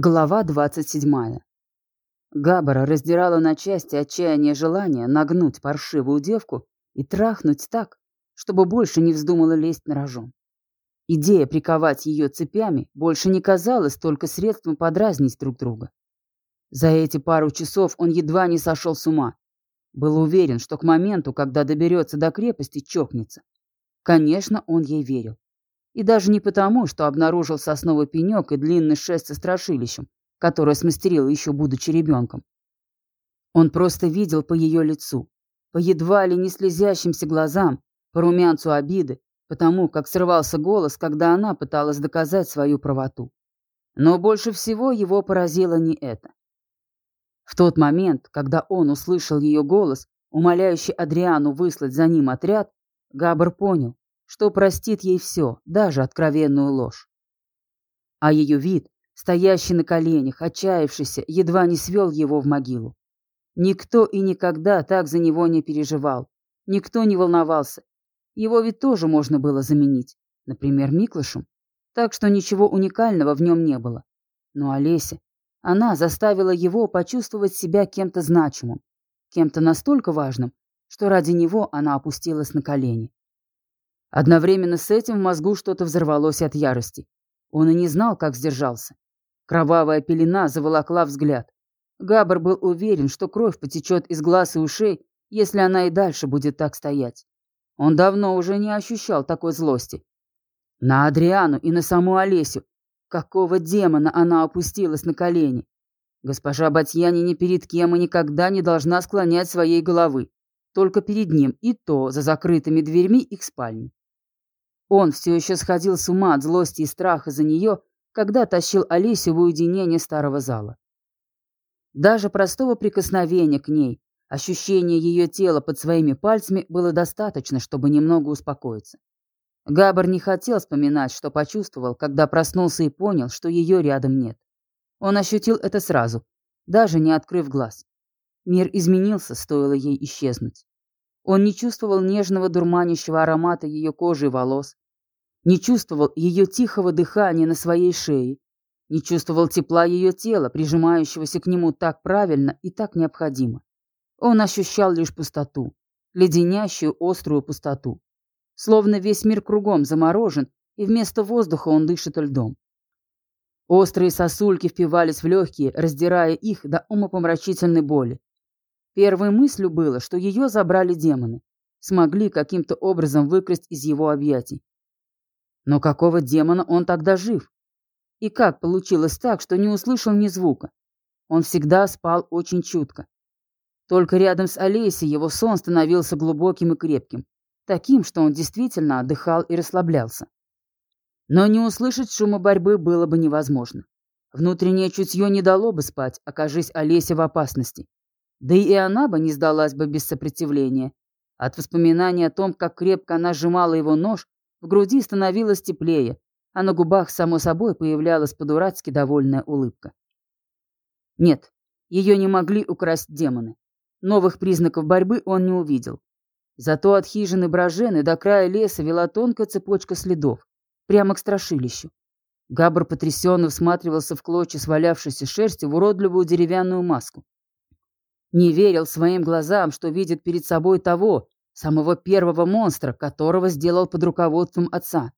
Глава 27. Габбара раздирала на части отчаяние желания нагнуть паршивую девку и трахнуть так, чтобы больше не вздумала лезть на рожон. Идея приковать ее цепями больше не казалась только средством подразнить друг друга. За эти пару часов он едва не сошел с ума. Был уверен, что к моменту, когда доберется до крепости, чокнется. Конечно, он ей верил. И даже не потому, что обнаружил сосновый пенек и длинный шест со страшилищем, которое смастерил еще будучи ребенком. Он просто видел по ее лицу, по едва ли не слезящимся глазам, по румянцу обиды, потому как срывался голос, когда она пыталась доказать свою правоту. Но больше всего его поразило не это. В тот момент, когда он услышал ее голос, умоляющий Адриану выслать за ним отряд, Габр понял, что простит ей все, даже откровенную ложь. А ее вид, стоящий на коленях, отчаявшийся, едва не свел его в могилу. Никто и никогда так за него не переживал, никто не волновался. Его ведь тоже можно было заменить, например, Миклышем, так что ничего уникального в нем не было. Но Олеся, она заставила его почувствовать себя кем-то значимым, кем-то настолько важным, что ради него она опустилась на колени. Одновременно с этим в мозгу что-то взорвалось от ярости. Он и не знал, как сдержался. Кровавая пелена заволокла взгляд. Габр был уверен, что кровь потечет из глаз и ушей, если она и дальше будет так стоять. Он давно уже не ощущал такой злости. На Адриану и на саму Олесю. Какого демона она опустилась на колени? Госпожа Батьяни ни перед кем и никогда не должна склонять своей головы. Только перед ним, и то за закрытыми дверьми их спальни. Он все еще сходил с ума от злости и страха за нее, когда тащил Олесю в уединение старого зала. Даже простого прикосновения к ней, ощущения ее тела под своими пальцами было достаточно, чтобы немного успокоиться. Габар не хотел вспоминать, что почувствовал, когда проснулся и понял, что ее рядом нет. Он ощутил это сразу, даже не открыв глаз. Мир изменился, стоило ей исчезнуть. Он не чувствовал нежного дурманящего аромата ее кожи и волос, не чувствовал ее тихого дыхания на своей шее, не чувствовал тепла ее тела, прижимающегося к нему так правильно и так необходимо. Он ощущал лишь пустоту, леденящую острую пустоту. Словно весь мир кругом заморожен, и вместо воздуха он дышит льдом. Острые сосульки впивались в легкие, раздирая их до умопомрачительной боли. Первой мыслью было, что ее забрали демоны. Смогли каким-то образом выкрасть из его объятий. Но какого демона он тогда жив? И как получилось так, что не услышал ни звука? Он всегда спал очень чутко. Только рядом с Олесей его сон становился глубоким и крепким, таким, что он действительно отдыхал и расслаблялся. Но не услышать шума борьбы было бы невозможно. Внутреннее чутье не дало бы спать, окажись Олеся в опасности. Да и она бы не сдалась бы без сопротивления. От воспоминания о том, как крепко она сжимала его нож, в груди становилось теплее, а на губах, само собой, появлялась по-дурацки довольная улыбка. Нет, ее не могли украсть демоны. Новых признаков борьбы он не увидел. Зато от хижины Брожены до края леса вела тонкая цепочка следов, прямо к страшилищу. Габр потрясенно всматривался в клочья свалявшейся шерсти в уродливую деревянную маску. Не верил своим глазам, что видит перед собой того, самого первого монстра, которого сделал под руководством отца.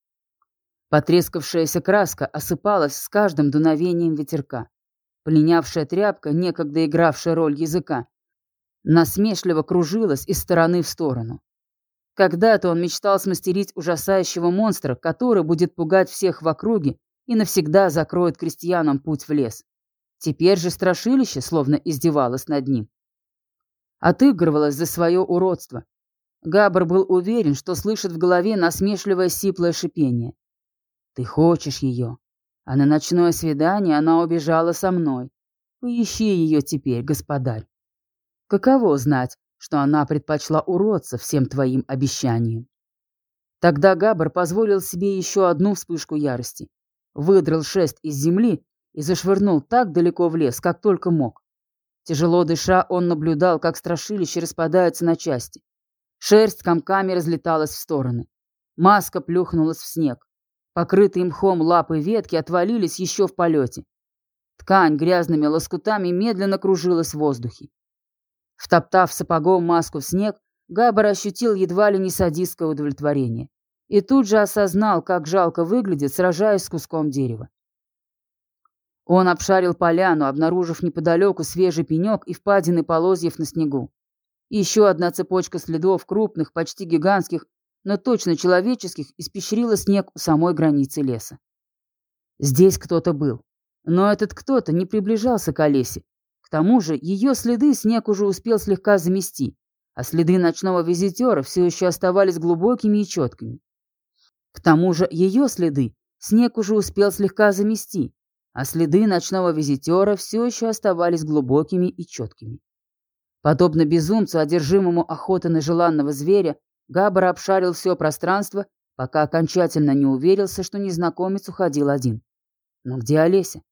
Потрескавшаяся краска осыпалась с каждым дуновением ветерка. Полинявшая тряпка, некогда игравшая роль языка, насмешливо кружилась из стороны в сторону. Когда-то он мечтал смастерить ужасающего монстра, который будет пугать всех в округе и навсегда закроет крестьянам путь в лес. Теперь же страшилище словно издевалось над ним отыгрывалась за свое уродство. Габр был уверен, что слышит в голове насмешливое сиплое шипение. «Ты хочешь ее, а на ночное свидание она убежала со мной. Поищи ее теперь, господарь. Каково знать, что она предпочла уродца всем твоим обещаниям?» Тогда Габр позволил себе еще одну вспышку ярости. Выдрал шест из земли и зашвырнул так далеко в лес, как только мог. Тяжело дыша, он наблюдал, как страшилище распадается на части. Шерсть комками разлеталась в стороны. Маска плюхнулась в снег. Покрытые мхом лапы ветки отвалились еще в полете. Ткань грязными лоскутами медленно кружилась в воздухе. Втоптав сапогом маску в снег, Габар ощутил едва ли не садистское удовлетворение. И тут же осознал, как жалко выглядит, сражаясь с куском дерева. Он обшарил поляну, обнаружив неподалеку свежий пенек и впадины полозьев на снегу. Еще одна цепочка следов, крупных, почти гигантских, но точно человеческих, испещрила снег у самой границы леса. Здесь кто-то был. Но этот кто-то не приближался к Олесе. К тому же ее следы снег уже успел слегка замести, а следы ночного визитера все еще оставались глубокими и четкими. К тому же ее следы снег уже успел слегка замести, а следы ночного визитера все еще оставались глубокими и четкими. Подобно безумцу, одержимому охотой на желанного зверя, Габар обшарил все пространство, пока окончательно не уверился, что незнакомец уходил один. Но где Олеся?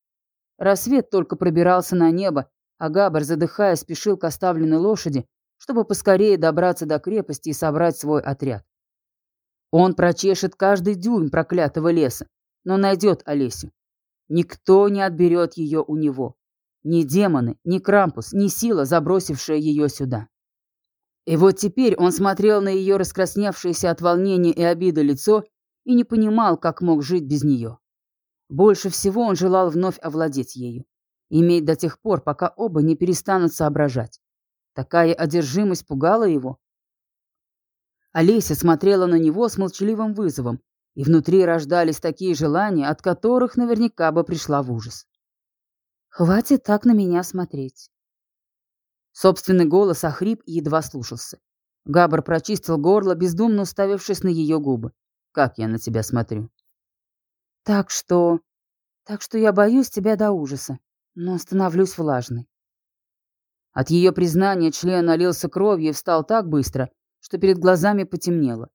Рассвет только пробирался на небо, а Габар, задыхаясь, спешил к оставленной лошади, чтобы поскорее добраться до крепости и собрать свой отряд. Он прочешет каждый дюйм проклятого леса, но найдет Олесю. Никто не отберет ее у него. Ни демоны, ни Крампус, ни сила, забросившая ее сюда. И вот теперь он смотрел на ее раскрасневшееся от волнения и обиды лицо и не понимал, как мог жить без нее. Больше всего он желал вновь овладеть ею. Иметь до тех пор, пока оба не перестанут соображать. Такая одержимость пугала его. Олеся смотрела на него с молчаливым вызовом, и внутри рождались такие желания, от которых наверняка бы пришла в ужас. «Хватит так на меня смотреть». Собственный голос охрип и едва слушался. Габр прочистил горло, бездумно уставившись на ее губы. «Как я на тебя смотрю?» «Так что... Так что я боюсь тебя до ужаса, но становлюсь влажной». От ее признания член налился кровью и встал так быстро, что перед глазами потемнело.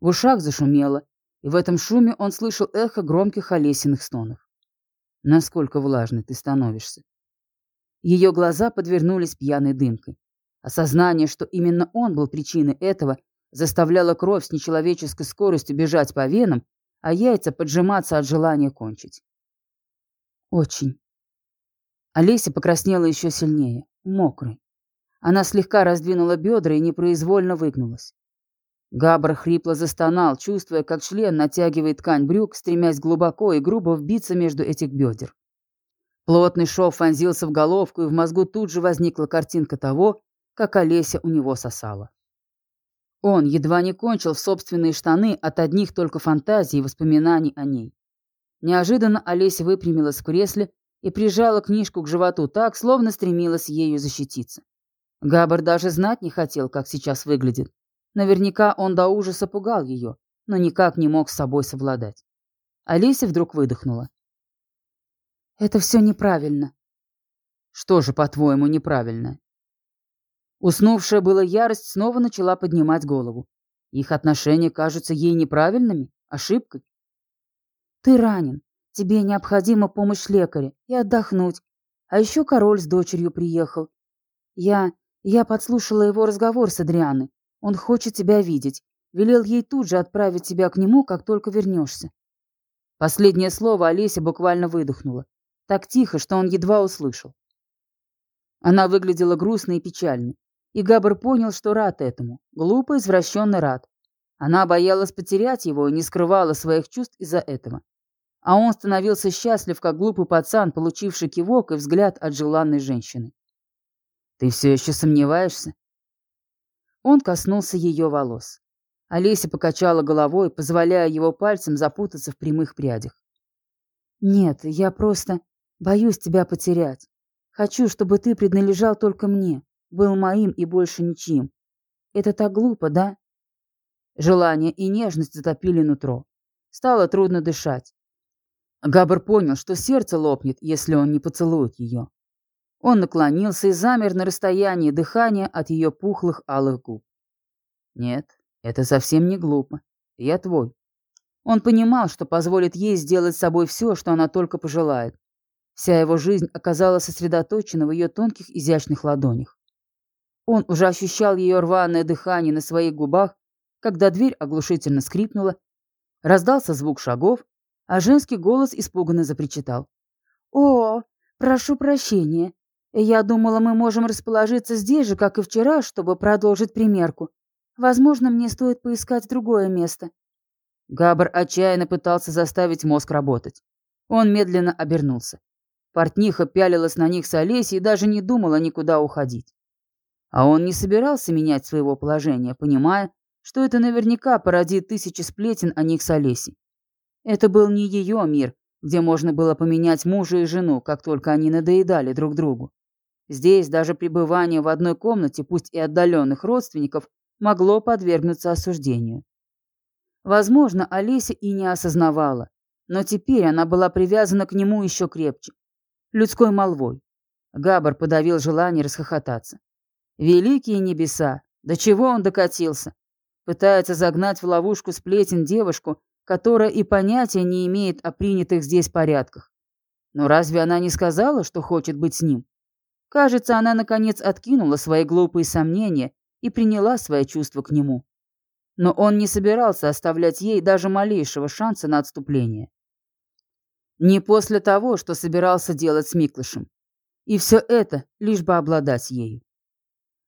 В ушах зашумело, и в этом шуме он слышал эхо громких Олесиных стонов. «Насколько влажной ты становишься?» Ее глаза подвернулись пьяной дымкой. Осознание, что именно он был причиной этого, заставляло кровь с нечеловеческой скоростью бежать по венам, а яйца поджиматься от желания кончить. Очень. Олеся покраснела еще сильнее, мокрой. Она слегка раздвинула бедра и непроизвольно выгнулась. Габр хрипло застонал, чувствуя, как член натягивает ткань брюк, стремясь глубоко и грубо вбиться между этих бедер. Плотный шов вонзился в головку, и в мозгу тут же возникла картинка того, как Олеся у него сосала. Он едва не кончил в собственные штаны от одних только фантазий и воспоминаний о ней. Неожиданно Олеся выпрямилась в кресле и прижала книжку к животу так, словно стремилась ею защититься. Габар даже знать не хотел, как сейчас выглядит. Наверняка он до ужаса пугал ее, но никак не мог с собой совладать. Олеся вдруг выдохнула. «Это все неправильно». «Что же, по-твоему, неправильно?» Уснувшая была ярость снова начала поднимать голову. Их отношения кажутся ей неправильными, ошибкой. «Ты ранен. Тебе необходима помощь лекаря и отдохнуть. А еще король с дочерью приехал. Я... я подслушала его разговор с Адрианой. Он хочет тебя видеть. Велел ей тут же отправить тебя к нему, как только вернешься. Последнее слово Олеся буквально выдохнула. Так тихо, что он едва услышал. Она выглядела грустной и печальной. И Габр понял, что рад этому. Глупо, извращенный рад. Она боялась потерять его и не скрывала своих чувств из-за этого. А он становился счастлив, как глупый пацан, получивший кивок и взгляд от желанной женщины. «Ты все еще сомневаешься?» Он коснулся ее волос. Олеся покачала головой, позволяя его пальцем запутаться в прямых прядях. «Нет, я просто боюсь тебя потерять. Хочу, чтобы ты принадлежал только мне, был моим и больше ничьим. Это так глупо, да?» Желание и нежность затопили нутро. Стало трудно дышать. Габр понял, что сердце лопнет, если он не поцелует ее. Он наклонился и замер на расстоянии дыхания от ее пухлых алых губ. «Нет, это совсем не глупо. Я твой». Он понимал, что позволит ей сделать с собой все, что она только пожелает. Вся его жизнь оказалась сосредоточена в ее тонких изящных ладонях. Он уже ощущал ее рваное дыхание на своих губах, когда дверь оглушительно скрипнула, раздался звук шагов, а женский голос испуганно запричитал. «О, «Прошу прощения. Я думала, мы можем расположиться здесь же, как и вчера, чтобы продолжить примерку. Возможно, мне стоит поискать другое место». Габр отчаянно пытался заставить мозг работать. Он медленно обернулся. Портниха пялилась на них с Олесей и даже не думала никуда уходить. А он не собирался менять своего положения, понимая, что это наверняка породит тысячи сплетен о них с Олесей. Это был не ее мир, где можно было поменять мужа и жену, как только они надоедали друг другу. Здесь даже пребывание в одной комнате, пусть и отдаленных родственников, могло подвергнуться осуждению. Возможно, Олеся и не осознавала, но теперь она была привязана к нему еще крепче. Людской молвой. Габар подавил желание расхохотаться. Великие небеса! До чего он докатился? Пытается загнать в ловушку сплетен девушку, которая и понятия не имеет о принятых здесь порядках. Но разве она не сказала, что хочет быть с ним? Кажется, она наконец откинула свои глупые сомнения и приняла свои чувства к нему. Но он не собирался оставлять ей даже малейшего шанса на отступление. Не после того, что собирался делать с Миклышем. И все это, лишь бы обладать ею.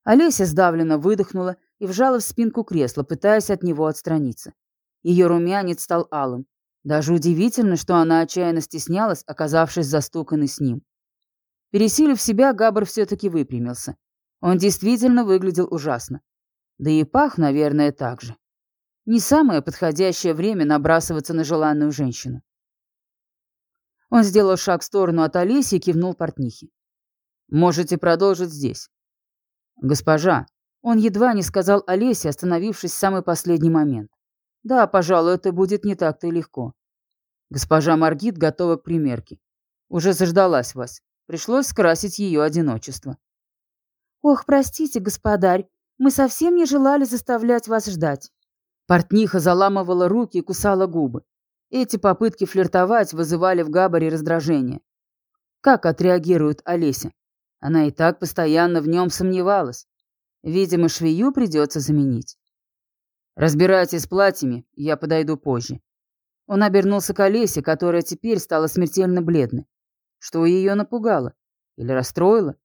Олеся сдавленно выдохнула и вжала в спинку кресла, пытаясь от него отстраниться. Ее румянец стал алым. Даже удивительно, что она отчаянно стеснялась, оказавшись застуканной с ним. Пересилив себя, Габр все-таки выпрямился. Он действительно выглядел ужасно. Да и пах, наверное, так же. Не самое подходящее время набрасываться на желанную женщину. Он сделал шаг в сторону от Олеси и кивнул портнихе. «Можете продолжить здесь». «Госпожа», он едва не сказал Олесе, остановившись в самый последний момент. Да, пожалуй, это будет не так-то и легко. Госпожа Маргит готова к примерке. Уже заждалась вас. Пришлось скрасить ее одиночество. Ох, простите, господарь, мы совсем не желали заставлять вас ждать. Портниха заламывала руки и кусала губы. Эти попытки флиртовать вызывали в Габаре раздражение. Как отреагирует Олеся? Она и так постоянно в нем сомневалась. Видимо, швею придется заменить. «Разбирайтесь с платьями, я подойду позже». Он обернулся к Олесе, которая теперь стала смертельно бледной. Что ее напугало? Или расстроило?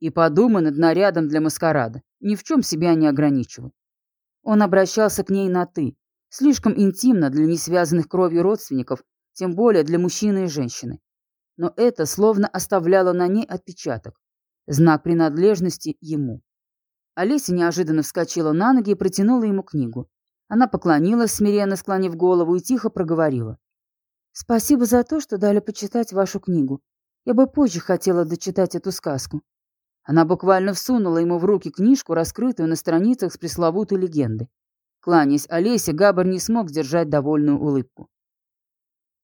И подумай над нарядом для маскарада. Ни в чем себя не ограничивай. Он обращался к ней на «ты». Слишком интимно для несвязанных кровью родственников, тем более для мужчины и женщины. Но это словно оставляло на ней отпечаток. Знак принадлежности ему. Олеся неожиданно вскочила на ноги и протянула ему книгу. Она поклонилась, смиренно склонив голову, и тихо проговорила. «Спасибо за то, что дали почитать вашу книгу. Я бы позже хотела дочитать эту сказку». Она буквально всунула ему в руки книжку, раскрытую на страницах с пресловутой легенды. Кланяясь Олесе, Габар не смог сдержать довольную улыбку.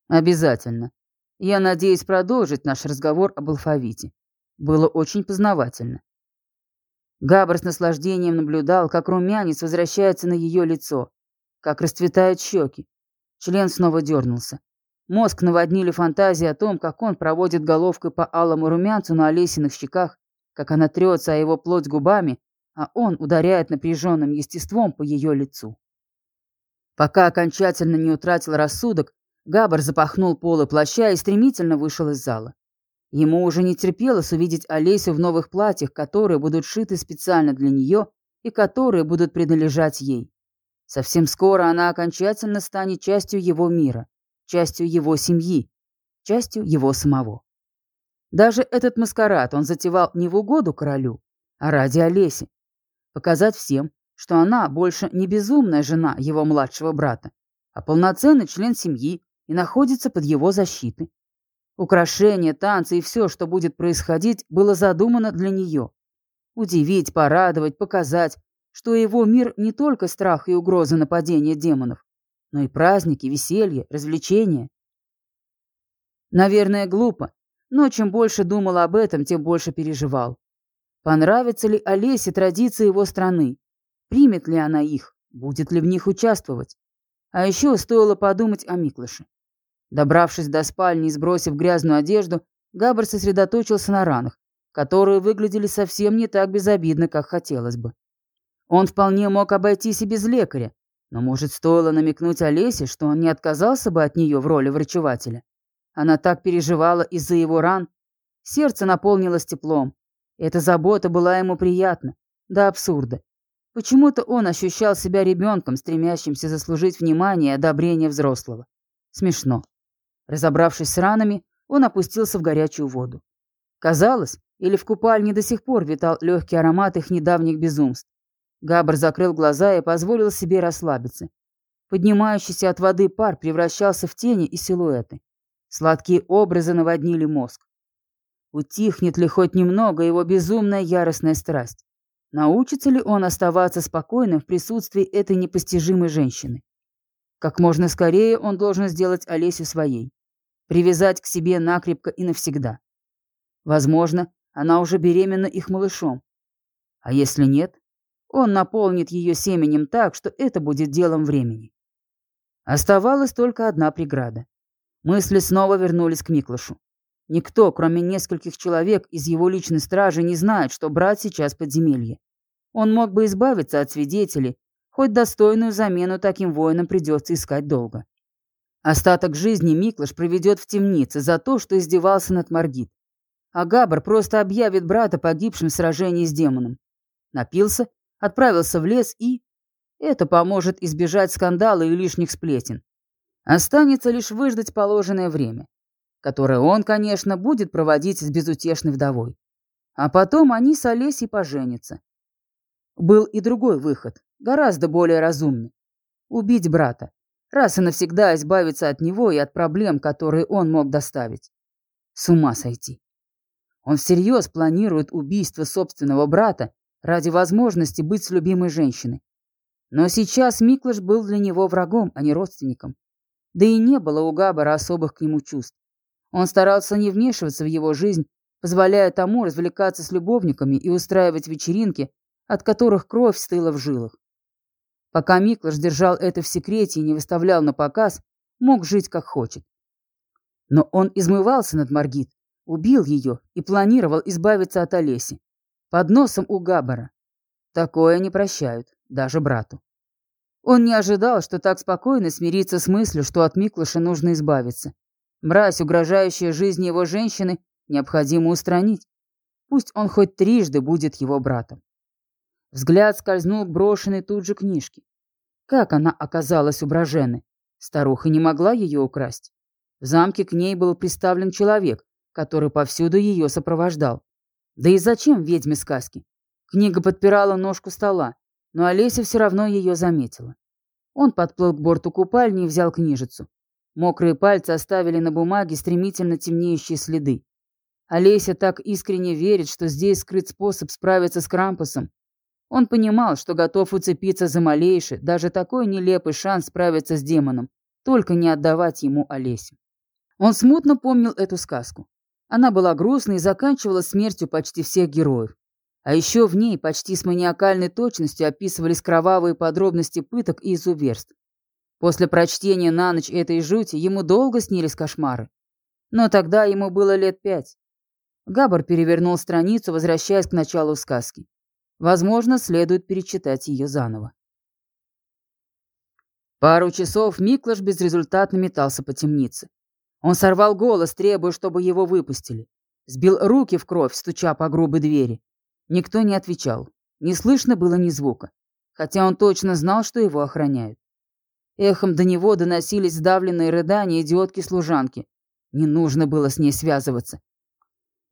«Обязательно. Я надеюсь продолжить наш разговор об алфавите. Было очень познавательно. Габр с наслаждением наблюдал, как румянец возвращается на ее лицо, как расцветают щеки. Член снова дернулся. Мозг наводнили фантазии о том, как он проводит головкой по алому румянцу на Олесиных щеках, как она трется о его плоть губами, а он ударяет напряженным естеством по ее лицу. Пока окончательно не утратил рассудок, Габр запахнул полы плаща и стремительно вышел из зала. Ему уже не терпелось увидеть Олесю в новых платьях, которые будут шиты специально для нее и которые будут принадлежать ей. Совсем скоро она окончательно станет частью его мира, частью его семьи, частью его самого. Даже этот маскарад он затевал не в угоду королю, а ради Олеси. Показать всем, что она больше не безумная жена его младшего брата, а полноценный член семьи и находится под его защитой. Украшения, танцы и все, что будет происходить, было задумано для нее. Удивить, порадовать, показать, что его мир не только страх и угроза нападения демонов, но и праздники, веселье, развлечения. Наверное, глупо, но чем больше думал об этом, тем больше переживал. Понравится ли Олесе традиции его страны? Примет ли она их? Будет ли в них участвовать? А еще стоило подумать о Миклыше. Добравшись до спальни и сбросив грязную одежду, Габр сосредоточился на ранах, которые выглядели совсем не так безобидно, как хотелось бы. Он вполне мог обойтись и без лекаря, но, может, стоило намекнуть Олесе, что он не отказался бы от нее в роли врачевателя. Она так переживала из-за его ран. Сердце наполнилось теплом. Эта забота была ему приятна, до абсурда. Почему-то он ощущал себя ребенком, стремящимся заслужить внимание и одобрение взрослого. Смешно. Разобравшись с ранами, он опустился в горячую воду. Казалось, или в купальне до сих пор витал легкий аромат их недавних безумств. Габр закрыл глаза и позволил себе расслабиться. Поднимающийся от воды пар превращался в тени и силуэты. Сладкие образы наводнили мозг. Утихнет ли хоть немного его безумная яростная страсть? Научится ли он оставаться спокойным в присутствии этой непостижимой женщины? Как можно скорее он должен сделать Олесю своей. Привязать к себе накрепко и навсегда. Возможно, она уже беременна их малышом. А если нет, он наполнит ее семенем так, что это будет делом времени. Оставалась только одна преграда. Мысли снова вернулись к Миклашу. Никто, кроме нескольких человек из его личной стражи, не знает, что брат сейчас подземелье. Он мог бы избавиться от свидетелей, хоть достойную замену таким воинам придется искать долго. Остаток жизни Миклаш проведет в темнице за то, что издевался над Маргит. А Габр просто объявит брата погибшим в сражении с демоном. Напился, отправился в лес и... Это поможет избежать скандала и лишних сплетен. Останется лишь выждать положенное время которое он, конечно, будет проводить с безутешной вдовой. А потом они с Олесей поженятся. Был и другой выход, гораздо более разумный. Убить брата, раз и навсегда избавиться от него и от проблем, которые он мог доставить. С ума сойти. Он всерьез планирует убийство собственного брата ради возможности быть с любимой женщиной. Но сейчас Миклаш был для него врагом, а не родственником. Да и не было у Габара особых к нему чувств. Он старался не вмешиваться в его жизнь, позволяя тому развлекаться с любовниками и устраивать вечеринки, от которых кровь стыла в жилах. Пока Миклаш держал это в секрете и не выставлял на показ, мог жить как хочет. Но он измывался над Маргит, убил ее и планировал избавиться от Олеси. Под носом у Габбара. Такое не прощают, даже брату. Он не ожидал, что так спокойно смирится с мыслью, что от Миклаша нужно избавиться. Мразь, угрожающая жизни его женщины, необходимо устранить. Пусть он хоть трижды будет его братом. Взгляд скользнул к брошенной тут же книжке. Как она оказалась у Брожены? Старуха не могла ее украсть. В замке к ней был приставлен человек, который повсюду ее сопровождал. Да и зачем ведьме сказки? Книга подпирала ножку стола, но Олеся все равно ее заметила. Он подплыл к борту купальни и взял книжицу. Мокрые пальцы оставили на бумаге стремительно темнеющие следы. Олеся так искренне верит, что здесь скрыт способ справиться с Крампусом. Он понимал, что готов уцепиться за малейший, даже такой нелепый шанс справиться с демоном, только не отдавать ему Олесю. Он смутно помнил эту сказку. Она была грустной и заканчивалась смертью почти всех героев. А еще в ней почти с маниакальной точностью описывались кровавые подробности пыток и изуверств. После прочтения на ночь этой жути ему долго снились кошмары. Но тогда ему было лет пять. Габар перевернул страницу, возвращаясь к началу сказки. Возможно, следует перечитать ее заново. Пару часов Миклаш безрезультатно метался по темнице. Он сорвал голос, требуя, чтобы его выпустили. Сбил руки в кровь, стуча по грубой двери. Никто не отвечал. Не слышно было ни звука. Хотя он точно знал, что его охраняют. Эхом до него доносились сдавленные рыдания идиотки-служанки. Не нужно было с ней связываться.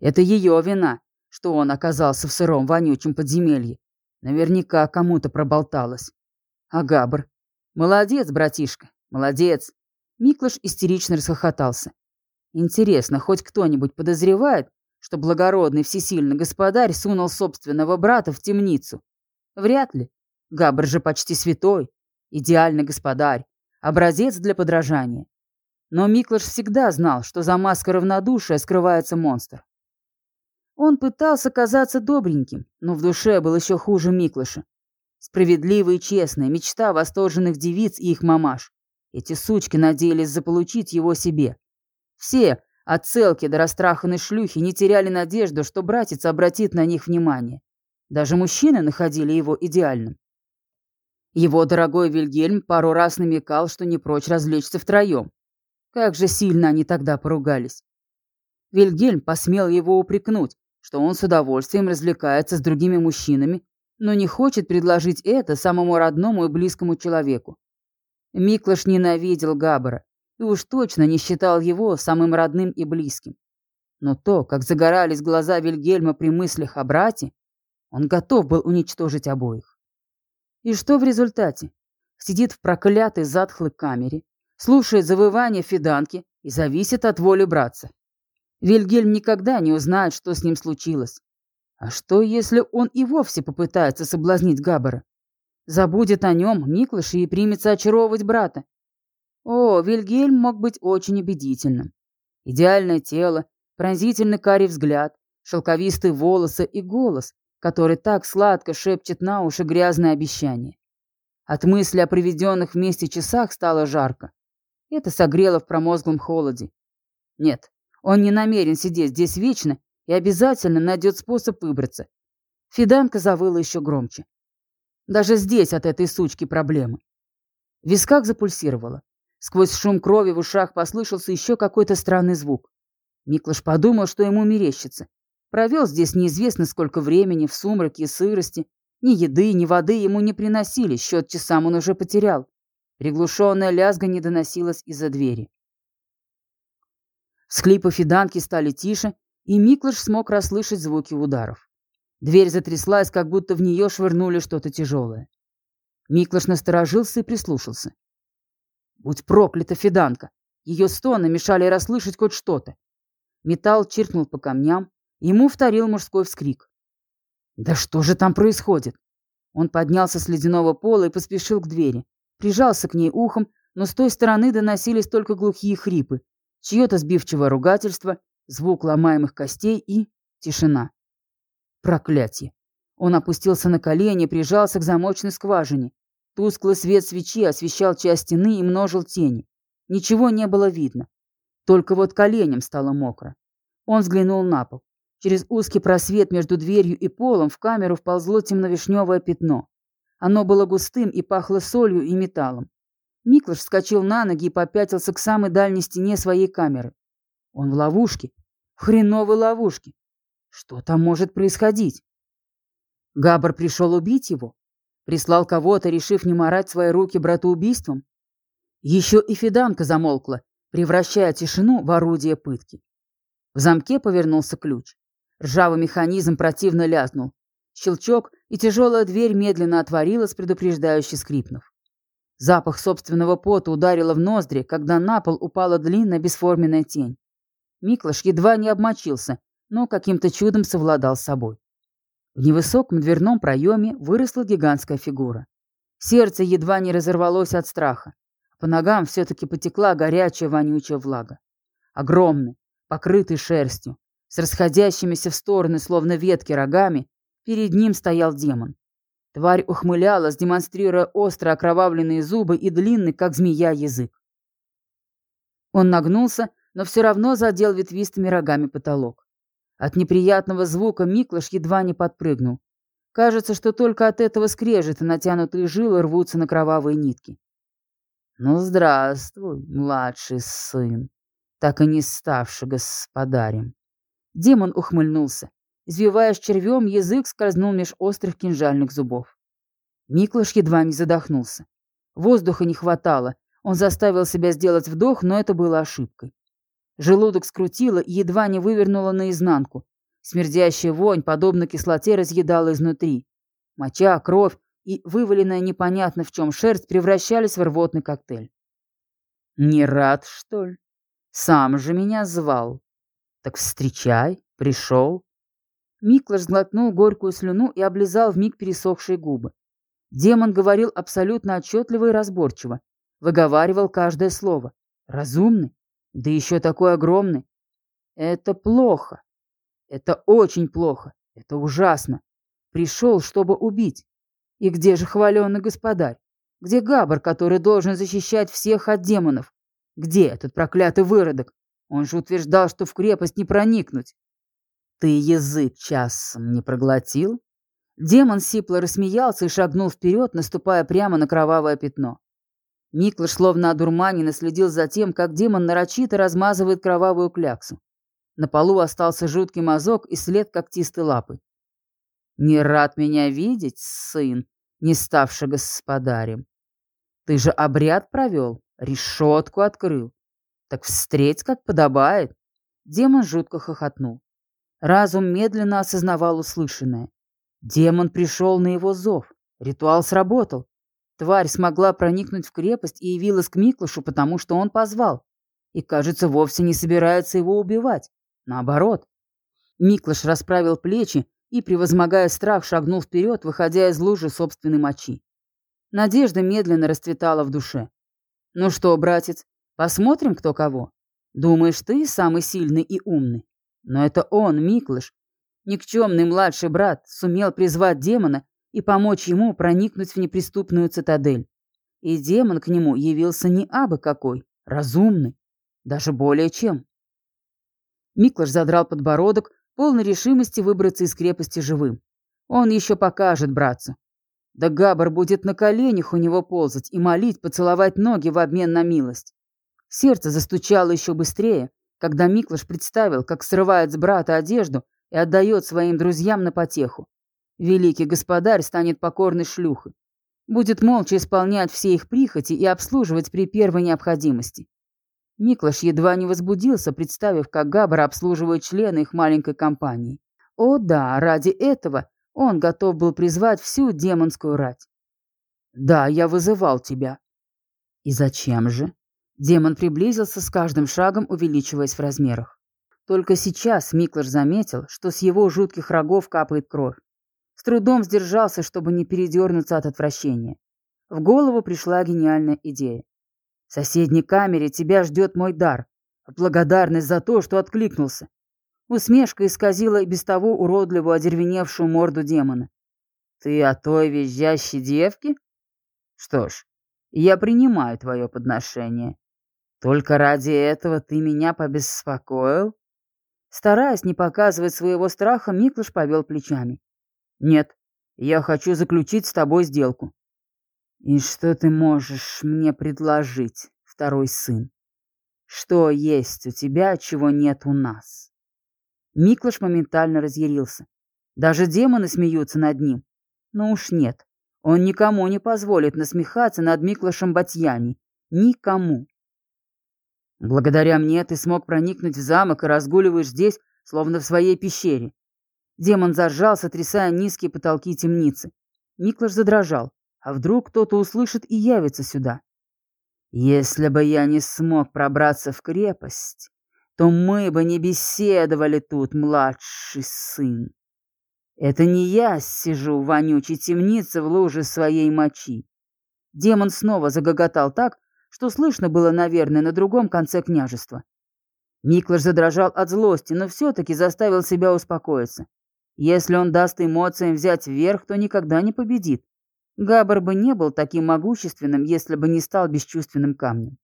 Это ее вина, что он оказался в сыром вонючем подземелье. Наверняка кому-то проболталось. А Габр? Молодец, братишка, молодец. Миклаш истерично расхохотался. Интересно, хоть кто-нибудь подозревает, что благородный всесильный господарь сунул собственного брата в темницу? Вряд ли. Габр же почти святой, идеальный господарь, образец для подражания. Но Миклаш всегда знал, что за маской равнодушия скрывается монстр. Он пытался казаться добреньким, но в душе был еще хуже Миклаша. Справедливая и честная мечта восторженных девиц и их мамаш. Эти сучки надеялись заполучить его себе. Все, от целки до растраханной шлюхи, не теряли надежду, что братец обратит на них внимание. Даже мужчины находили его идеальным. Его дорогой Вильгельм пару раз намекал, что не прочь развлечься втроем. Как же сильно они тогда поругались. Вильгельм посмел его упрекнуть, что он с удовольствием развлекается с другими мужчинами, но не хочет предложить это самому родному и близкому человеку. Миклаш ненавидел Габбара и уж точно не считал его самым родным и близким. Но то, как загорались глаза Вильгельма при мыслях о брате, он готов был уничтожить обоих. И что в результате? Сидит в проклятой затхлой камере, слушает завывание фиданки и зависит от воли братца. Вильгельм никогда не узнает, что с ним случилось. А что, если он и вовсе попытается соблазнить Габбара? Забудет о нем Миклыш и примется очаровывать брата. О, Вильгельм мог быть очень убедительным. Идеальное тело, пронзительный карий взгляд, шелковистые волосы и голос, который так сладко шепчет на уши грязное обещание. От мысли о проведенных вместе часах стало жарко. Это согрело в промозглом холоде. Нет, он не намерен сидеть здесь вечно и обязательно найдет способ выбраться. Фиданка завыла еще громче. Даже здесь от этой сучки проблемы. В висках запульсировало. Сквозь шум крови в ушах послышался еще какой-то странный звук. Миклаш подумал, что ему мерещится. Провел здесь неизвестно сколько времени, в сумраке и сырости. Ни еды, ни воды ему не приносили, счет часам он уже потерял. Приглушенная лязга не доносилась из-за двери. Склипы фиданки стали тише, и Миклаш смог расслышать звуки ударов. Дверь затряслась, как будто в нее швырнули что-то тяжелое. Миклаш насторожился и прислушался. Будь проклята фиданка! Ее стоны мешали расслышать хоть что-то. Металл чиркнул по камням, Ему вторил мужской вскрик. «Да что же там происходит?» Он поднялся с ледяного пола и поспешил к двери. Прижался к ней ухом, но с той стороны доносились только глухие хрипы, чье-то сбивчивое ругательство, звук ломаемых костей и тишина. Проклятие! Он опустился на колени, прижался к замочной скважине. Тусклый свет свечи освещал часть стены и множил тени. Ничего не было видно. Только вот коленям стало мокро. Он взглянул на пол. Через узкий просвет между дверью и полом в камеру вползло темно-вишневое пятно. Оно было густым и пахло солью и металлом. Миклаш вскочил на ноги и попятился к самой дальней стене своей камеры. Он в ловушке. Хреновой ловушке. Что там может происходить? Габар пришел убить его? Прислал кого-то, решив не морать свои руки братоубийством? Еще и Фиданка замолкла, превращая тишину в орудие пытки. В замке повернулся ключ. Ржавый механизм противно лязнул. Щелчок, и тяжелая дверь медленно отворилась, предупреждающе скрипнув. Запах собственного пота ударило в ноздри, когда на пол упала длинная бесформенная тень. Миклаш едва не обмочился, но каким-то чудом совладал с собой. В невысоком дверном проеме выросла гигантская фигура. Сердце едва не разорвалось от страха. По ногам все-таки потекла горячая вонючая влага. Огромный, покрытый шерстью, с расходящимися в стороны, словно ветки, рогами, перед ним стоял демон. Тварь ухмылялась, демонстрируя остро окровавленные зубы и длинный, как змея, язык. Он нагнулся, но все равно задел ветвистыми рогами потолок. От неприятного звука Миклаш едва не подпрыгнул. Кажется, что только от этого скрежета натянутые жилы рвутся на кровавые нитки. «Ну, здравствуй, младший сын, так и не ставший господарем», Демон ухмыльнулся. Извиваясь червем, язык скользнул меж острых кинжальных зубов. Миклаш едва не задохнулся. Воздуха не хватало. Он заставил себя сделать вдох, но это было ошибкой. Желудок скрутило и едва не вывернуло наизнанку. Смердящая вонь, подобно кислоте, разъедала изнутри. Моча, кровь и вываленная непонятно в чем шерсть превращались в рвотный коктейль. «Не рад, что ли? Сам же меня звал», так встречай, пришел. Миклаш сглотнул горькую слюну и облизал вмиг пересохшие губы. Демон говорил абсолютно отчетливо и разборчиво. Выговаривал каждое слово. Разумный, да еще такой огромный. Это плохо. Это очень плохо. Это ужасно. Пришел, чтобы убить. И где же хваленый господарь? Где Габар, который должен защищать всех от демонов? Где этот проклятый выродок? Он же утверждал, что в крепость не проникнуть. Ты язык часом не проглотил? Демон сипло рассмеялся и шагнул вперед, наступая прямо на кровавое пятно. Миклаш, словно одурманенно, следил за тем, как демон нарочито размазывает кровавую кляксу. На полу остался жуткий мазок и след когтистой лапы. «Не рад меня видеть, сын, не ставший господарем. Ты же обряд провел, решетку открыл. Так встреть, как подобает». Демон жутко хохотнул. Разум медленно осознавал услышанное. Демон пришел на его зов. Ритуал сработал. Тварь смогла проникнуть в крепость и явилась к Миклышу, потому что он позвал. И, кажется, вовсе не собирается его убивать. Наоборот. Миклыш расправил плечи и, превозмогая страх, шагнул вперед, выходя из лужи собственной мочи. Надежда медленно расцветала в душе. «Ну что, братец, посмотрим, кто кого? Думаешь, ты самый сильный и умный? Но это он, Миклыш, никчемный младший брат, сумел призвать демона и помочь ему проникнуть в неприступную цитадель. И демон к нему явился не абы какой, разумный, даже более чем. Миклаш задрал подбородок, полной решимости выбраться из крепости живым. Он еще покажет братцу. Да Габар будет на коленях у него ползать и молить поцеловать ноги в обмен на милость. Сердце застучало еще быстрее, когда Миклаш представил, как срывает с брата одежду и отдает своим друзьям на потеху. Великий господарь станет покорной шлюхой. Будет молча исполнять все их прихоти и обслуживать при первой необходимости. Миклаш едва не возбудился, представив, как Габар обслуживает члены их маленькой компании. О да, ради этого он готов был призвать всю демонскую рать. «Да, я вызывал тебя». «И зачем же?» Демон приблизился с каждым шагом, увеличиваясь в размерах. Только сейчас Миклаш заметил, что с его жутких рогов капает кровь. Трудом сдержался, чтобы не передернуться от отвращения. В голову пришла гениальная идея. В соседней камере тебя ждет мой дар. Благодарность за то, что откликнулся. Усмешка исказила и без того уродливую одервеневшую морду демона. Ты о той визжащей девке? Что ж, я принимаю твое подношение. Только ради этого ты меня побеспокоил? Стараясь не показывать своего страха, Миклыш повел плечами. «Нет, я хочу заключить с тобой сделку». «И что ты можешь мне предложить, второй сын? Что есть у тебя, чего нет у нас?» Миклаш моментально разъярился. Даже демоны смеются над ним. Но уж нет, он никому не позволит насмехаться над Миклашем Батьяни. Никому. Благодаря мне ты смог проникнуть в замок и разгуливаешь здесь, словно в своей пещере. Демон заржал, сотрясая низкие потолки темницы. Миклаш задрожал. А вдруг кто-то услышит и явится сюда? Если бы я не смог пробраться в крепость, то мы бы не беседовали тут, младший сын. Это не я сижу в вонючей темнице в луже своей мочи. Демон снова загоготал так, что слышно было, наверное, на другом конце княжества. Миклаш задрожал от злости, но все-таки заставил себя успокоиться. Если он даст эмоциям взять вверх, то никогда не победит. Габар бы не был таким могущественным, если бы не стал бесчувственным камнем.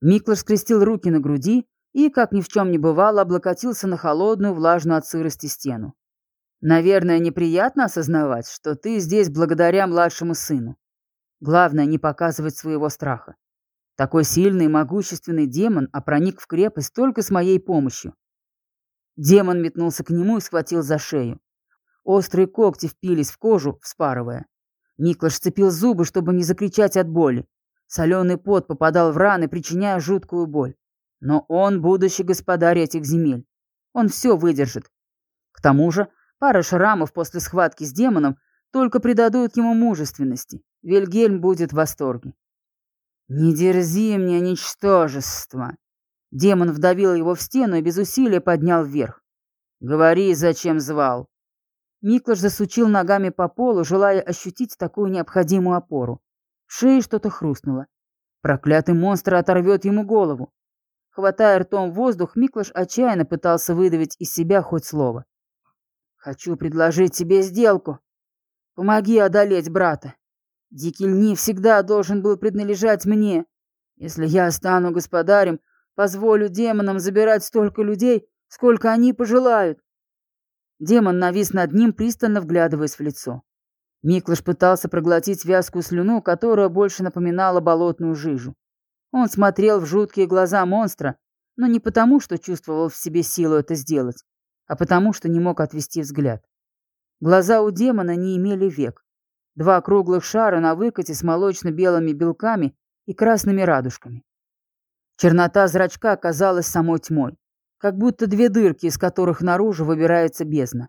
Миклаш скрестил руки на груди и, как ни в чем не бывало, облокотился на холодную, влажную от сырости стену. «Наверное, неприятно осознавать, что ты здесь благодаря младшему сыну. Главное, не показывать своего страха. Такой сильный могущественный демон, а в крепость только с моей помощью. Демон метнулся к нему и схватил за шею. Острые когти впились в кожу, вспарывая. Миклаш сцепил зубы, чтобы не закричать от боли. Соленый пот попадал в раны, причиняя жуткую боль. Но он будущий господарь этих земель. Он все выдержит. К тому же пара шрамов после схватки с демоном только придадут ему мужественности. Вильгельм будет в восторге. «Не дерзи мне, ничтожество!» Демон вдавил его в стену и без усилия поднял вверх. «Говори, зачем звал?» Миклаш засучил ногами по полу, желая ощутить такую необходимую опору. В шее что-то хрустнуло. Проклятый монстр оторвет ему голову. Хватая ртом воздух, Миклаш отчаянно пытался выдавить из себя хоть слово. «Хочу предложить тебе сделку. Помоги одолеть брата. Дикий всегда должен был принадлежать мне. Если я стану господарем, Позволю демонам забирать столько людей, сколько они пожелают. Демон навис над ним, пристально вглядываясь в лицо. Миклыш пытался проглотить вязкую слюну, которая больше напоминала болотную жижу. Он смотрел в жуткие глаза монстра, но не потому, что чувствовал в себе силу это сделать, а потому, что не мог отвести взгляд. Глаза у демона не имели век. Два круглых шара на выкате с молочно-белыми белками и красными радужками. Чернота зрачка казалась самой тьмой, как будто две дырки, из которых наружу выбирается бездна.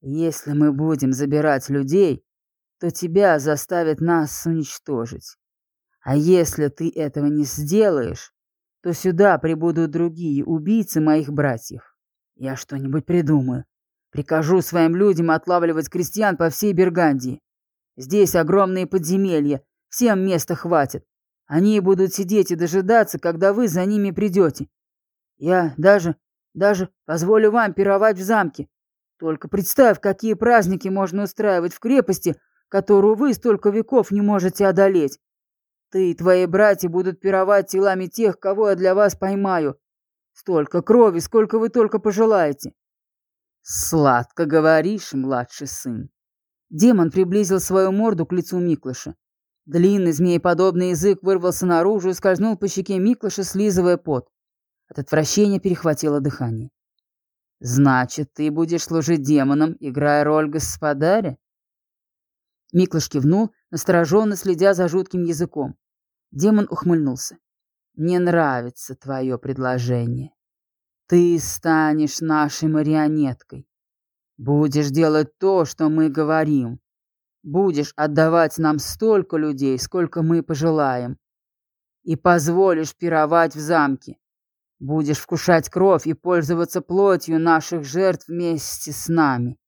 «Если мы будем забирать людей, то тебя заставят нас уничтожить. А если ты этого не сделаешь, то сюда прибудут другие убийцы моих братьев. Я что-нибудь придумаю. Прикажу своим людям отлавливать крестьян по всей Бергандии. Здесь огромные подземелья, всем места хватит. Они будут сидеть и дожидаться, когда вы за ними придете. Я даже, даже позволю вам пировать в замке. Только представь, какие праздники можно устраивать в крепости, которую вы столько веков не можете одолеть. Ты и твои братья будут пировать телами тех, кого я для вас поймаю. Столько крови, сколько вы только пожелаете. Сладко говоришь, младший сын. Демон приблизил свою морду к лицу Миклыша. Длинный змееподобный язык вырвался наружу и скользнул по щеке Миклыша, слизывая пот. От отвращения перехватило дыхание. «Значит, ты будешь служить демонам, играя роль господаря?» Миклыш кивнул, настороженно следя за жутким языком. Демон ухмыльнулся. «Мне нравится твое предложение. Ты станешь нашей марионеткой. Будешь делать то, что мы говорим. Будешь отдавать нам столько людей, сколько мы пожелаем. И позволишь пировать в замке. Будешь вкушать кровь и пользоваться плотью наших жертв вместе с нами.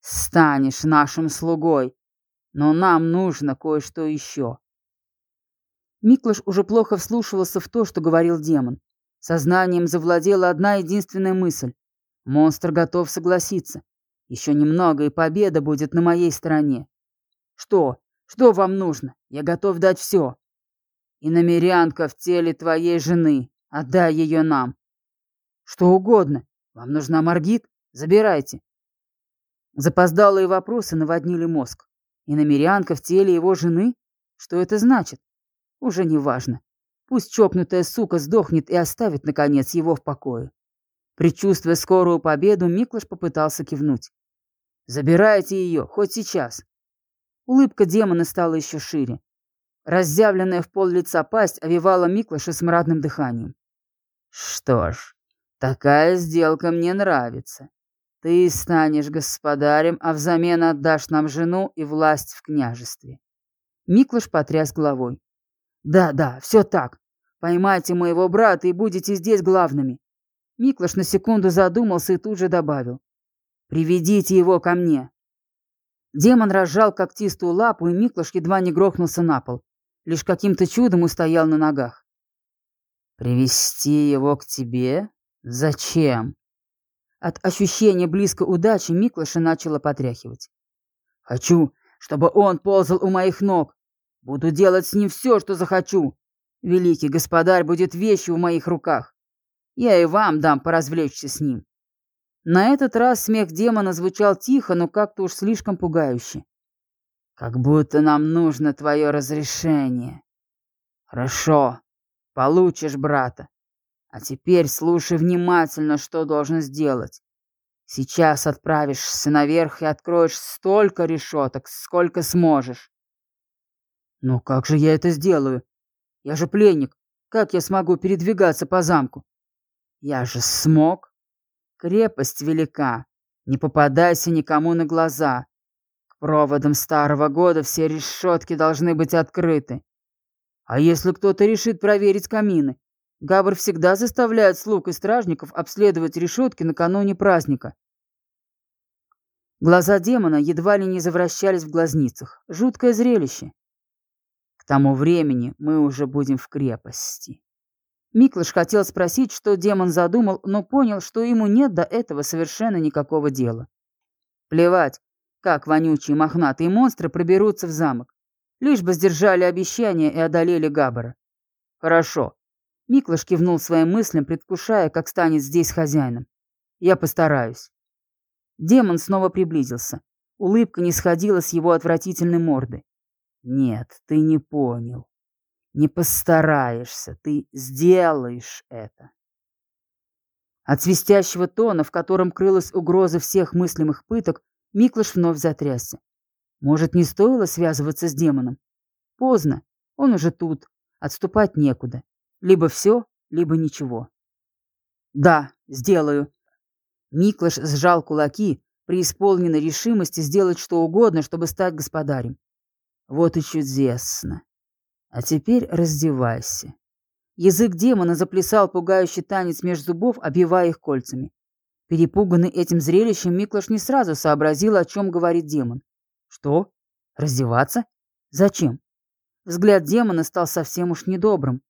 Станешь нашим слугой, но нам нужно кое-что еще. Миклаш уже плохо вслушивался в то, что говорил демон. Сознанием завладела одна единственная мысль. Монстр готов согласиться. Еще немного, и победа будет на моей стороне. Что? Что вам нужно? Я готов дать все. И в теле твоей жены. Отдай ее нам. Что угодно. Вам нужна Маргит? Забирайте. Запоздалые вопросы наводнили мозг. И в теле его жены? Что это значит? Уже не важно. Пусть чокнутая сука сдохнет и оставит, наконец, его в покое. Причувствуя скорую победу, Миклаш попытался кивнуть. «Забирайте ее, хоть сейчас». Улыбка демона стала еще шире. Разъявленная в пол лица пасть овивала Миклаша смрадным дыханием. «Что ж, такая сделка мне нравится. Ты станешь господарем, а взамен отдашь нам жену и власть в княжестве. Миклыш потряс головой. Да, да, все так. Поймайте моего брата и будете здесь главными. Миклыш на секунду задумался и тут же добавил. Приведите его ко мне. Демон разжал когтистую лапу, и Миклыш едва не грохнулся на пол. Лишь каким-то чудом устоял на ногах. «Привести его к тебе? Зачем?» От ощущения близкой удачи Миклаша начала потряхивать. «Хочу, чтобы он ползал у моих ног. Буду делать с ним все, что захочу. Великий господарь будет вещью в моих руках. Я и вам дам поразвлечься с ним». На этот раз смех демона звучал тихо, но как-то уж слишком пугающе. «Как будто нам нужно твое разрешение». «Хорошо, получишь брата. А теперь слушай внимательно, что должен сделать. Сейчас отправишься наверх и откроешь столько решеток, сколько сможешь. Но как же я это сделаю? Я же пленник. Как я смогу передвигаться по замку? Я же смог. Крепость велика. Не попадайся никому на глаза. К проводам старого года все решетки должны быть открыты. А если кто-то решит проверить камины? Габр всегда заставляет слуг и стражников обследовать решетки накануне праздника. Глаза демона едва ли не завращались в глазницах. Жуткое зрелище. К тому времени мы уже будем в крепости. Миклыш хотел спросить, что демон задумал, но понял, что ему нет до этого совершенно никакого дела. Плевать, как вонючие мохнатые монстры проберутся в замок. Лишь бы сдержали обещания и одолели Габбара. Хорошо, Миклаш кивнул своим мыслям, предвкушая, как станет здесь хозяином. «Я постараюсь». Демон снова приблизился. Улыбка не сходила с его отвратительной морды. «Нет, ты не понял. Не постараешься, ты сделаешь это». От свистящего тона, в котором крылась угроза всех мыслимых пыток, Миклыш вновь затрясся. Может, не стоило связываться с демоном? Поздно, он уже тут, отступать некуда. Либо все, либо ничего. «Да, сделаю». Миклыш сжал кулаки, преисполненной решимости сделать что угодно, чтобы стать господарем. «Вот и чудесно. А теперь раздевайся». Язык демона заплясал пугающий танец между зубов, обвивая их кольцами. Перепуганный этим зрелищем, Миклаш не сразу сообразил, о чем говорит демон. «Что? Раздеваться? Зачем?» Взгляд демона стал совсем уж недобрым.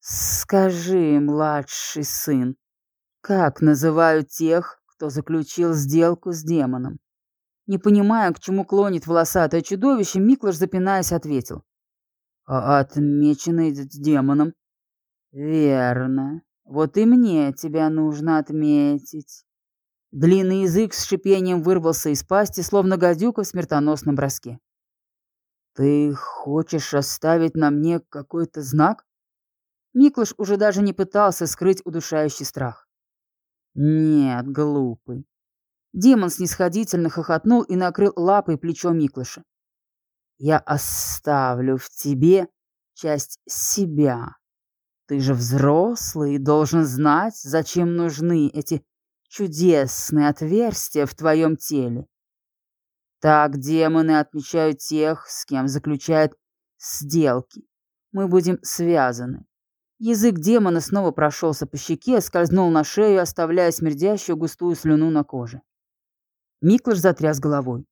«Скажи, младший сын, как называют тех, кто заключил сделку с демоном?» Не понимая, к чему клонит волосатое чудовище, Миклаш, запинаясь, ответил. «А «Отмеченный демоном». «Верно. Вот и мне тебя нужно отметить». Длинный язык с шипением вырвался из пасти, словно гадюка в смертоносном броске. «Ты хочешь оставить на мне какой-то знак?» Миклыш уже даже не пытался скрыть удушающий страх. «Нет, глупый». Демон снисходительно хохотнул и накрыл лапой плечо Миклыша. «Я оставлю в тебе часть себя». Ты же взрослый и должен знать, зачем нужны эти чудесные отверстия в твоем теле. Так демоны отмечают тех, с кем заключают сделки. Мы будем связаны. Язык демона снова прошелся по щеке, скользнул на шею, оставляя смердящую густую слюну на коже. Миклыш затряс головой.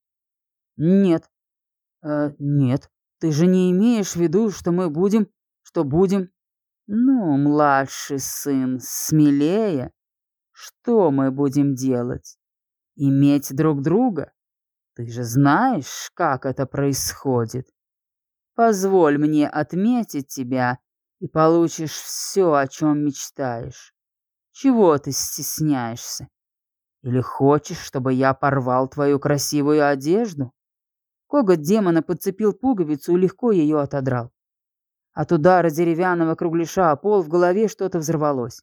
«Нет, э, нет, ты же не имеешь в виду, что мы будем, что будем «Ну, младший сын, смелее. Что мы будем делать? Иметь друг друга? Ты же знаешь, как это происходит. Позволь мне отметить тебя, и получишь все, о чем мечтаешь. Чего ты стесняешься? Или хочешь, чтобы я порвал твою красивую одежду?» Коготь демона подцепил пуговицу и легко ее отодрал. От удара деревянного кругляша о пол в голове что-то взорвалось.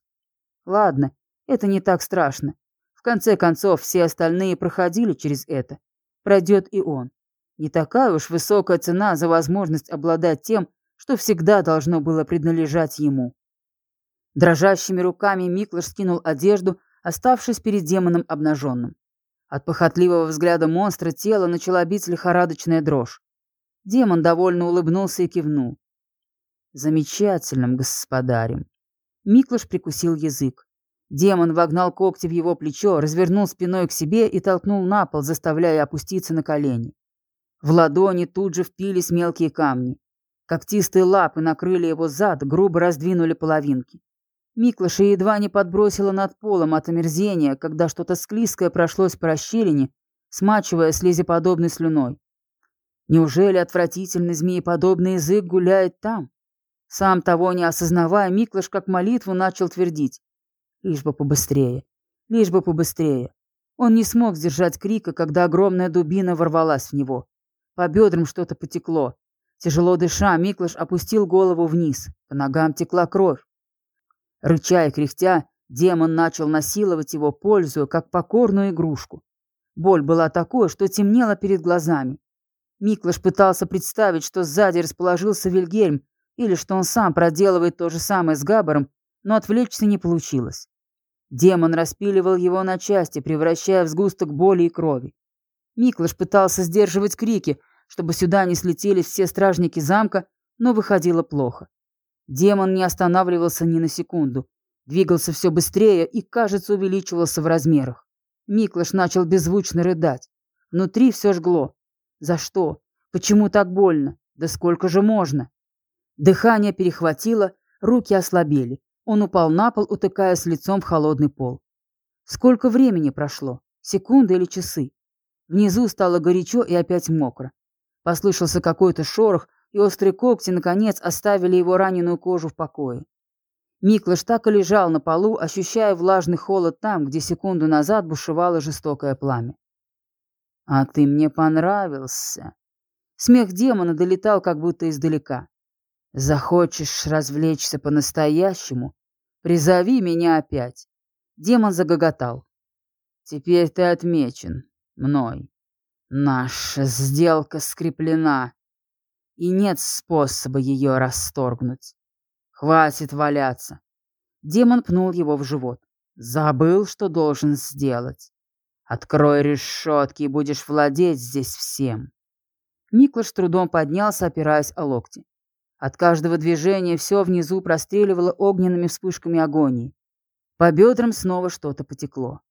Ладно, это не так страшно. В конце концов, все остальные проходили через это. Пройдет и он. Не такая уж высокая цена за возможность обладать тем, что всегда должно было принадлежать ему. Дрожащими руками Миклыш скинул одежду, оставшись перед демоном обнаженным. От похотливого взгляда монстра тело начала бить лихорадочная дрожь. Демон довольно улыбнулся и кивнул. Замечательным господарем. Миклыш прикусил язык. Демон вогнал когти в его плечо, развернул спиной к себе и толкнул на пол, заставляя опуститься на колени. В ладони тут же впились мелкие камни. Когтистые лапы накрыли его зад, грубо раздвинули половинки. Миклыша едва не подбросило над полом от омерзения, когда что-то склизкое прошлось по расщелине, смачивая слезеподобной слюной. Неужели отвратительный змееподобный язык гуляет там? Сам того не осознавая, Миклыш как молитву начал твердить. Лишь бы побыстрее, лишь бы побыстрее. Он не смог сдержать крика, когда огромная дубина ворвалась в него. По бедрам что-то потекло. Тяжело дыша, Миклыш опустил голову вниз. По ногам текла кровь. Рыча и кряхтя, демон начал насиловать его, пользуя как покорную игрушку. Боль была такой, что темнела перед глазами. Миклыш пытался представить, что сзади расположился Вильгельм или что он сам проделывает то же самое с Габаром, но отвлечься не получилось. Демон распиливал его на части, превращая в сгусток боли и крови. Миклыш пытался сдерживать крики, чтобы сюда не слетелись все стражники замка, но выходило плохо. Демон не останавливался ни на секунду, двигался все быстрее и, кажется, увеличивался в размерах. Миклыш начал беззвучно рыдать. Внутри все жгло. За что? Почему так больно? Да сколько же можно? Дыхание перехватило, руки ослабели. Он упал на пол, утыкаясь лицом в холодный пол. Сколько времени прошло? Секунды или часы? Внизу стало горячо и опять мокро. Послышался какой-то шорох, и острые когти, наконец, оставили его раненую кожу в покое. Миклыш так и лежал на полу, ощущая влажный холод там, где секунду назад бушевало жестокое пламя. «А ты мне понравился!» Смех демона долетал как будто издалека. Захочешь развлечься по-настоящему? Призови меня опять. Демон загоготал. «Теперь ты отмечен мной. Наша сделка скреплена, и нет способа ее расторгнуть. Хватит валяться». Демон пнул его в живот. «Забыл, что должен сделать. Открой решетки и будешь владеть здесь всем». Миклаш трудом поднялся, опираясь о локти. От каждого движения все внизу простреливало огненными вспышками агонии. По бедрам снова что-то потекло.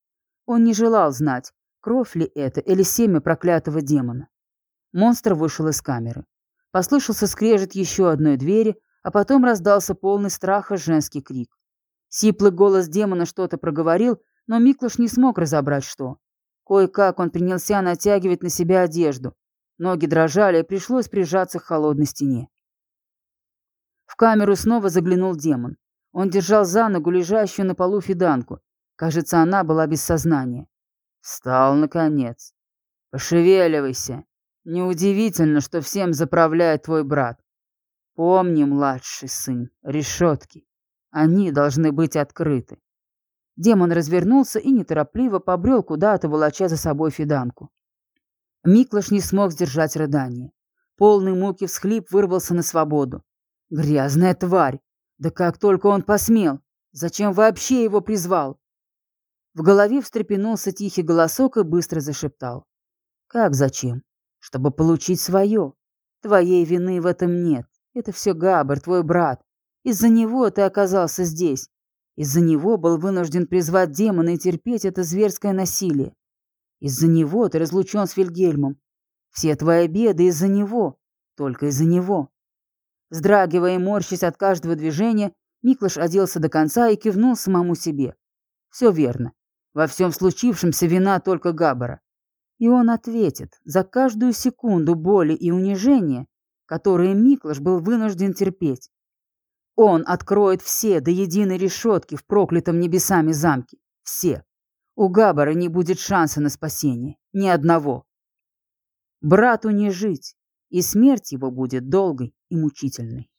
Он не желал знать, кровь ли это или семя проклятого демона. Монстр вышел из камеры. Послышался скрежет еще одной двери, а потом раздался полный страха женский крик. Сиплый голос демона что-то проговорил, но Миклаш не смог разобрать, что. Кое-как он принялся натягивать на себя одежду. Ноги дрожали, и пришлось прижаться к холодной стене. В камеру снова заглянул демон. Он держал за ногу лежащую на полу фиданку. Кажется, она была без сознания. Встал, наконец. Пошевеливайся. Неудивительно, что всем заправляет твой брат. Помни, младший сын, решетки. Они должны быть открыты. Демон развернулся и неторопливо побрел куда-то, волоча за собой фиданку. Миклаш не смог сдержать рыдание. Полный муки всхлип вырвался на свободу. Грязная тварь! Да как только он посмел! Зачем вообще его призвал? В голове встрепенулся тихий голосок и быстро зашептал. Как зачем? Чтобы получить свое. Твоей вины в этом нет. Это все Габр, твой брат. Из-за него ты оказался здесь. Из-за него был вынужден призвать демона и терпеть это зверское насилие. Из-за него ты разлучен с Вильгельмом. Все твои беды из-за него. Только из-за него. Сдрагивая и морщась от каждого движения, Миклаш оделся до конца и кивнул самому себе. Все верно. Во всем случившемся вина только Габбара. И он ответит за каждую секунду боли и унижения, которые Миклаш был вынужден терпеть. Он откроет все до единой решетки в проклятом небесами замке. Все. У Габбара не будет шанса на спасение. Ни одного. Брату не жить и смерть его будет долгой и мучительной.